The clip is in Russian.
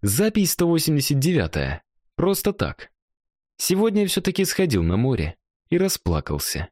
Запись 189. Просто так. Сегодня я все-таки сходил на море и расплакался.